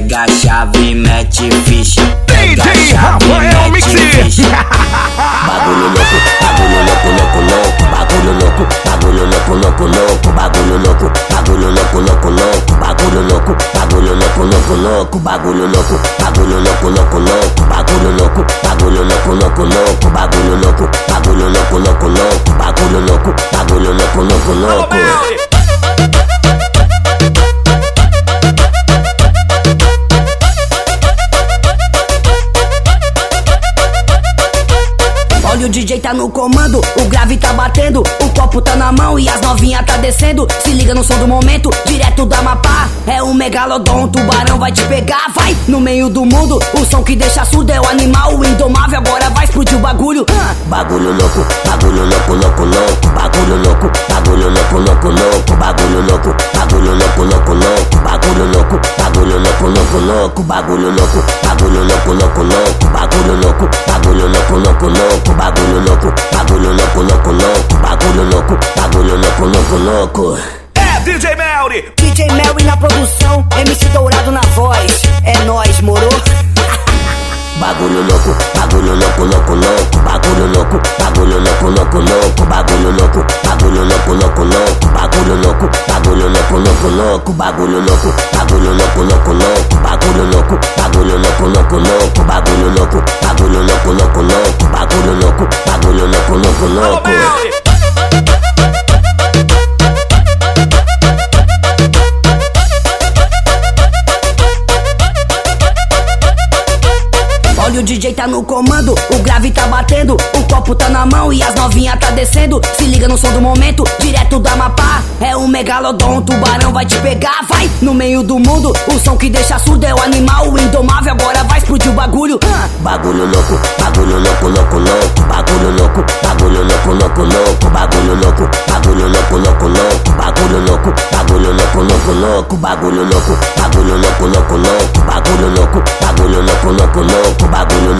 Pega a chave, mete ficha. Pega a chave, mete Mixi. ficha. Bagulho louco, bagulho louco, louco, louco, bagulho louco, bagulho louco, louco, louco, bagulho louco, bagulho louco, louco, louco, bagulho louco, bagulho louco, louco, louco, bagulho louco, bagulho louco, louco, louco, bagulho louco, bagulho louco, louco, louco, bagulho louco, bagulho louco, louco, louco, bagulho louco, bagulho louco, louco, louco. Olha o DJ tá no comando, o grave tá batendo, o copo tá na mão e as novinha tá descendo. Se liga no som do momento, direto da Amapá. Um megalodon, tubarão vai te pegar, vai no meio do mundo. O som que deixa surdo é o animal, o indomável. Agora vai explodir o bagulho. Ah. Bagulho louco, bagulho louco, louco, louco, bagulho louco, bagulho louco, louco, louco, bagulho louco, bagulho louco, louco, louco, bagulho louco, bagulho louco, louco, louco, bagulho louco, bagulho louco, louco, louco, bagulho louco, bagulho louco, louco, louco, bagulho louco, bagulho louco, louco, louco, bagulho louco, bagulho louco, louco, louco. É DJ Melry. DJ Melry na produção, Bagulho louco, bagulho louco, louco, louco, bagulho louco, bagulho louco, louco, louco, bagulho louco, bagulho louco, louco, louco, bagulho louco, bagulho louco, louco, louco, bagulho louco, bagulho louco, louco, louco, bagulho louco, bagulho louco, louco, louco, bagulho louco, bagulho louco, louco, louco, bagulho louco, bagulho louco, louco, louco. O DJ tá no comando, o grave tá batendo, o copo tá na mão e as novinha tá descendo. Se liga no som do momento, direto da Amapá. É um megalodon, o tubarão vai te pegar, vai no meio do mundo. O som que deixa surdo é o animal, indomável. Agora vai explodir o bagulho. Ah. Bagulho louco, bagulho louco, louco, louco, bagulho louco, bagulho louco, louco, louco, bagulho louco, bagulho louco, louco, louco, louco, louco, bagulho louco, bagulho louco, louco, louco, bagulho louco, bagulho louco, louco, louco, bagulho